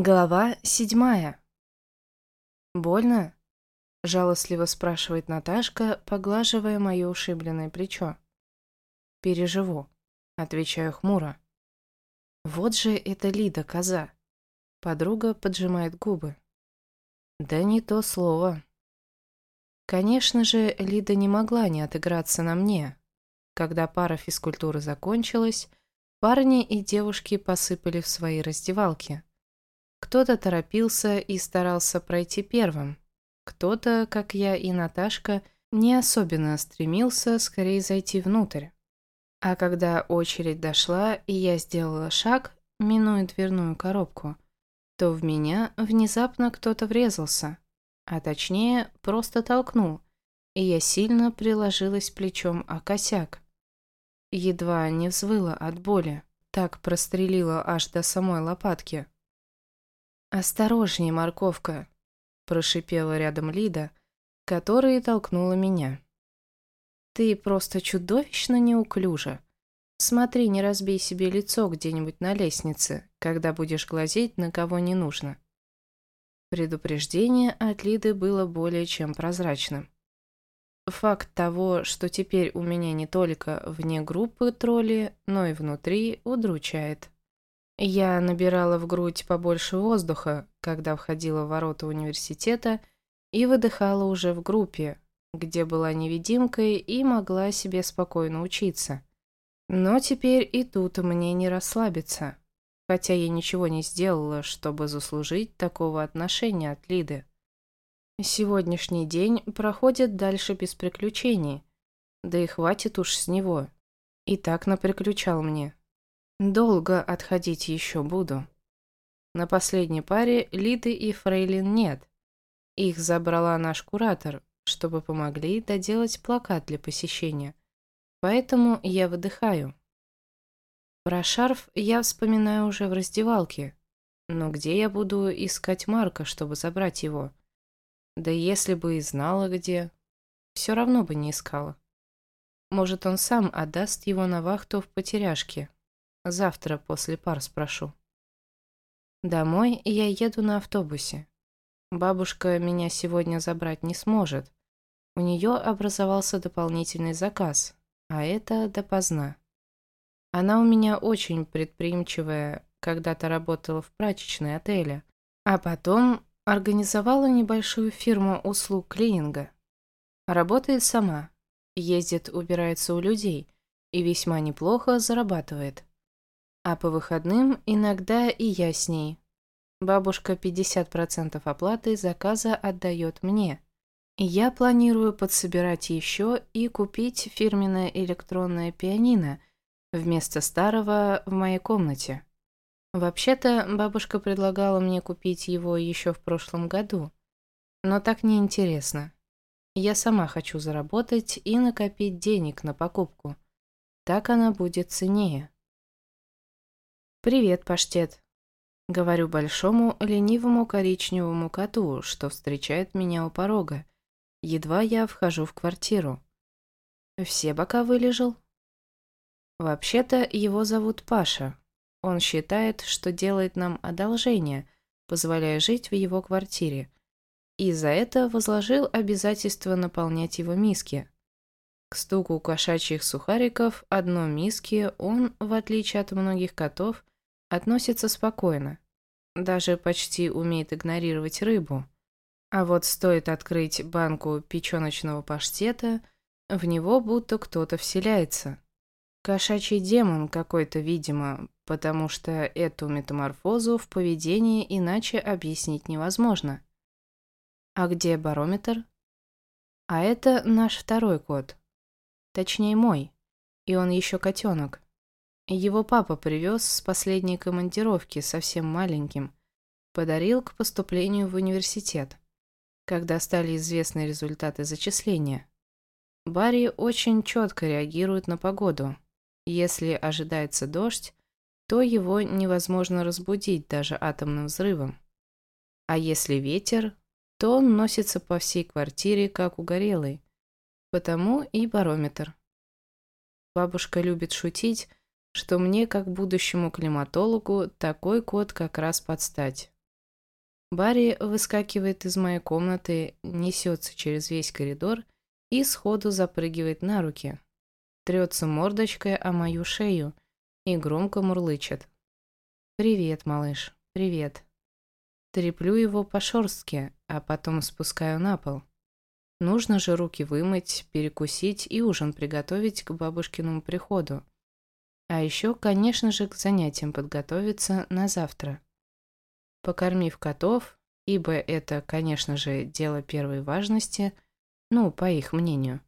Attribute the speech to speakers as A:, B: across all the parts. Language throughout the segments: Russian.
A: Глава седьмая. «Больно?» – жалостливо спрашивает Наташка, поглаживая мое ушибленное плечо. «Переживу», – отвечаю хмуро. «Вот же это Лида, коза!» Подруга поджимает губы. «Да не то слово». Конечно же, Лида не могла не отыграться на мне. Когда пара физкультуры закончилась, парни и девушки посыпали в свои раздевалки – кто-то торопился и старался пройти первым. Кто-то, как я и Наташка, не особенно стремился скорее зайти внутрь. А когда очередь дошла, и я сделала шаг, минуя дверную коробку, то в меня внезапно кто-то врезался, а точнее просто толкнул, и я сильно приложилась плечом о косяк. Едва не взвыла от боли, так прострелила аж до самой лопатки. «Осторожнее, морковка!» – прошипела рядом Лида, которая толкнула меня. «Ты просто чудовищно неуклюжа. Смотри, не разбей себе лицо где-нибудь на лестнице, когда будешь глазеть на кого не нужно». Предупреждение от Лиды было более чем прозрачным. Факт того, что теперь у меня не только вне группы тролли, но и внутри, удручает. Я набирала в грудь побольше воздуха, когда входила в ворота университета, и выдыхала уже в группе, где была невидимкой и могла себе спокойно учиться. Но теперь и тут мне не расслабиться, хотя я ничего не сделала, чтобы заслужить такого отношения от Лиды. Сегодняшний день проходит дальше без приключений, да и хватит уж с него. И так наприключал мне. Долго отходить еще буду. На последней паре Лиды и Фрейлин нет. Их забрала наш куратор, чтобы помогли доделать плакат для посещения. Поэтому я выдыхаю. Про шарф я вспоминаю уже в раздевалке. Но где я буду искать Марка, чтобы забрать его? Да если бы и знала где, все равно бы не искала. Может, он сам отдаст его на вахту в потеряшке, Завтра после пар спрошу. Домой я еду на автобусе. Бабушка меня сегодня забрать не сможет. У нее образовался дополнительный заказ, а это допоздна. Она у меня очень предприимчивая, когда-то работала в прачечной отеля, а потом организовала небольшую фирму услуг клининга. Работает сама, ездит, убирается у людей и весьма неплохо зарабатывает. А по выходным иногда и я с ней. Бабушка 50% оплаты заказа отдает мне. Я планирую подсобирать еще и купить фирменное электронное пианино вместо старого в моей комнате. Вообще-то бабушка предлагала мне купить его еще в прошлом году. Но так неинтересно. Я сама хочу заработать и накопить денег на покупку. Так она будет ценнее. «Привет, паштет», — говорю большому ленивому коричневому коту, что встречает меня у порога. Едва я вхожу в квартиру. «Все бока вылежал?» Вообще-то его зовут Паша. Он считает, что делает нам одолжение, позволяя жить в его квартире, и за это возложил обязательство наполнять его миски. К стуку кошачьих сухариков одно миски он, в отличие от многих котов, относится спокойно. Даже почти умеет игнорировать рыбу. А вот стоит открыть банку печеночного паштета, в него будто кто-то вселяется. Кошачий демон какой-то, видимо, потому что эту метаморфозу в поведении иначе объяснить невозможно. А где барометр? А это наш второй кот. Точнее, мой. И он еще котенок. Его папа привез с последней командировки совсем маленьким. Подарил к поступлению в университет, когда стали известны результаты зачисления. Барри очень четко реагирует на погоду. Если ожидается дождь, то его невозможно разбудить даже атомным взрывом. А если ветер, то он носится по всей квартире, как угорелый. Потому и барометр. Бабушка любит шутить, что мне, как будущему климатологу, такой код как раз подстать. Барри выскакивает из моей комнаты, несется через весь коридор и сходу запрыгивает на руки. Трется мордочкой о мою шею и громко мурлычет. «Привет, малыш, привет». Треплю его по шорстке, а потом спускаю на пол. Нужно же руки вымыть, перекусить и ужин приготовить к бабушкиному приходу. А еще, конечно же, к занятиям подготовиться на завтра. Покормив котов, ибо это, конечно же, дело первой важности, ну, по их мнению,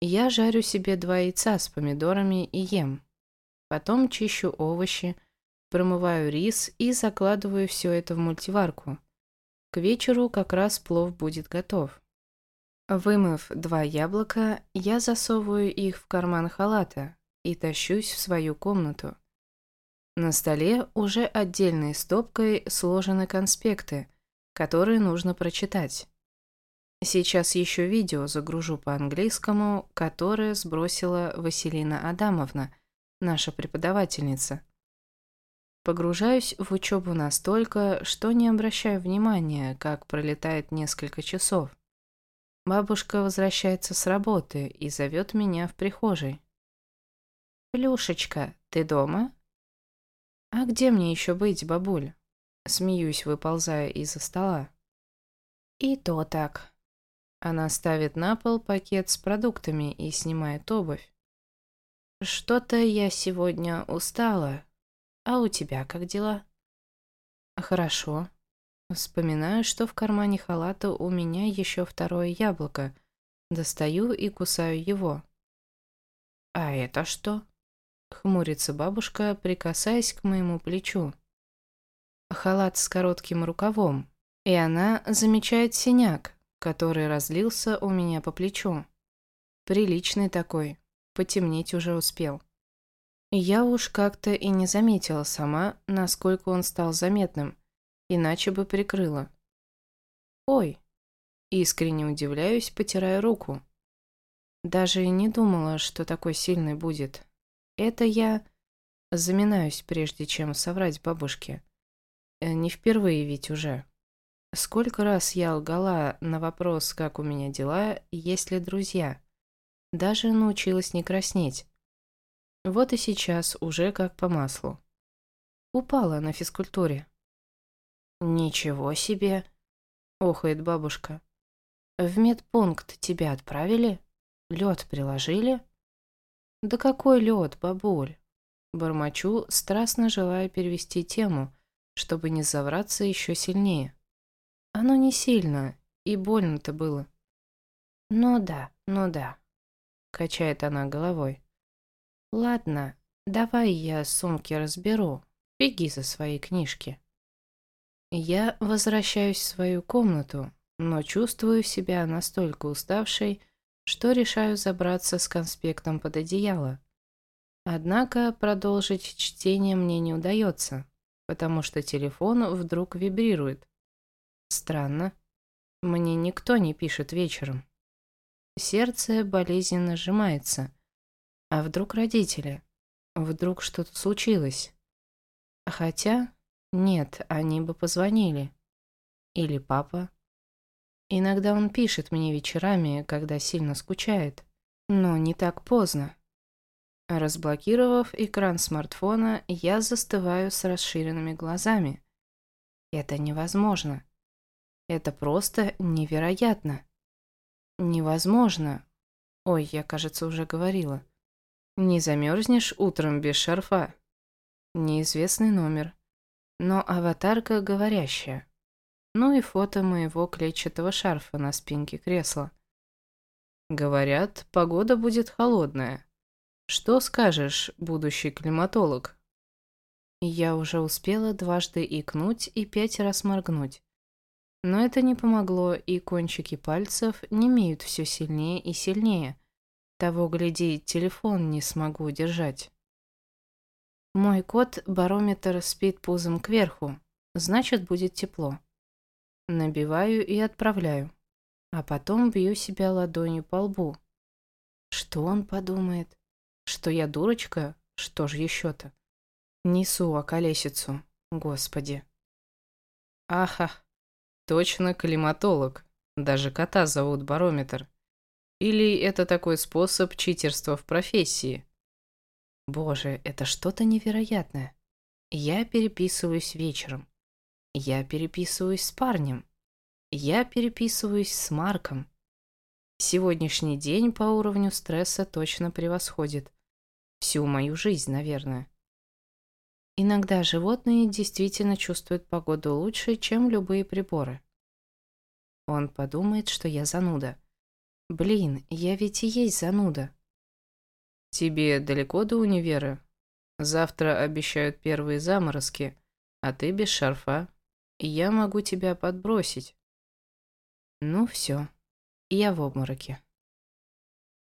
A: я жарю себе два яйца с помидорами и ем. Потом чищу овощи, промываю рис и закладываю все это в мультиварку. К вечеру как раз плов будет готов. Вымыв два яблока, я засовываю их в карман халата и тащусь в свою комнату. На столе уже отдельной стопкой сложены конспекты, которые нужно прочитать. Сейчас еще видео загружу по английскому, которое сбросила Василина Адамовна, наша преподавательница. Погружаюсь в учебу настолько, что не обращаю внимания, как пролетает несколько часов. Бабушка возвращается с работы и зовет меня в прихожей. «Плюшечка, ты дома?» «А где мне еще быть, бабуль?» Смеюсь, выползая из-за стола. «И то так». Она ставит на пол пакет с продуктами и снимает обувь. «Что-то я сегодня устала. А у тебя как дела?» «Хорошо», Вспоминаю, что в кармане халата у меня еще второе яблоко. Достаю и кусаю его. «А это что?» Хмурится бабушка, прикасаясь к моему плечу. Халат с коротким рукавом, и она замечает синяк, который разлился у меня по плечу. Приличный такой, потемнеть уже успел. Я уж как-то и не заметила сама, насколько он стал заметным иначе бы прикрыла. «Ой!» Искренне удивляюсь, потирая руку. Даже не думала, что такой сильный будет. Это я заминаюсь, прежде чем соврать бабушке. Э, не впервые ведь уже. Сколько раз я лгала на вопрос, как у меня дела, есть ли друзья. Даже научилась не краснеть. Вот и сейчас уже как по маслу. Упала на физкультуре. «Ничего себе!» — охает бабушка. «В медпункт тебя отправили? Лед приложили?» «Да какой лед, бабуль?» Бормочу, страстно желая перевести тему, чтобы не завраться еще сильнее. Оно не сильно, и больно-то было. «Ну да, ну да», — качает она головой. «Ладно, давай я сумки разберу. Беги за свои книжки». Я возвращаюсь в свою комнату, но чувствую себя настолько уставшей, что решаю забраться с конспектом под одеяло. Однако продолжить чтение мне не удается, потому что телефон вдруг вибрирует. Странно. Мне никто не пишет вечером. Сердце болезненно сжимается. А вдруг родители? Вдруг что-то случилось? Хотя нет, они бы позвонили. Или папа. Иногда он пишет мне вечерами, когда сильно скучает. Но не так поздно. Разблокировав экран смартфона, я застываю с расширенными глазами. Это невозможно. Это просто невероятно. Невозможно. Ой, я, кажется, уже говорила. Не замерзнешь утром без шарфа. Неизвестный номер но аватарка говорящая. Ну и фото моего клетчатого шарфа на спинке кресла. Говорят, погода будет холодная. Что скажешь, будущий климатолог? Я уже успела дважды икнуть и пять раз моргнуть. Но это не помогло, и кончики пальцев не имеют все сильнее и сильнее. Того, гляди, телефон не смогу держать. Мой кот барометр спит пузом кверху, значит, будет тепло. Набиваю и отправляю, а потом бью себя ладонью по лбу. Что он подумает? Что я дурочка? Что ж еще-то? Несу околесицу, господи. Аха, Точно климатолог. Даже кота зовут Барометр. Или это такой способ читерства в профессии? Боже, это что-то невероятное. Я переписываюсь вечером. Я переписываюсь с парнем. Я переписываюсь с Марком. Сегодняшний день по уровню стресса точно превосходит всю мою жизнь, наверное. Иногда животные действительно чувствуют погоду лучше, чем любые приборы. Он подумает, что я зануда. Блин, я ведь и есть зануда. Тебе далеко до универа? Завтра обещают первые заморозки, а ты без шарфа. Я могу тебя подбросить. Ну все, я в обмороке.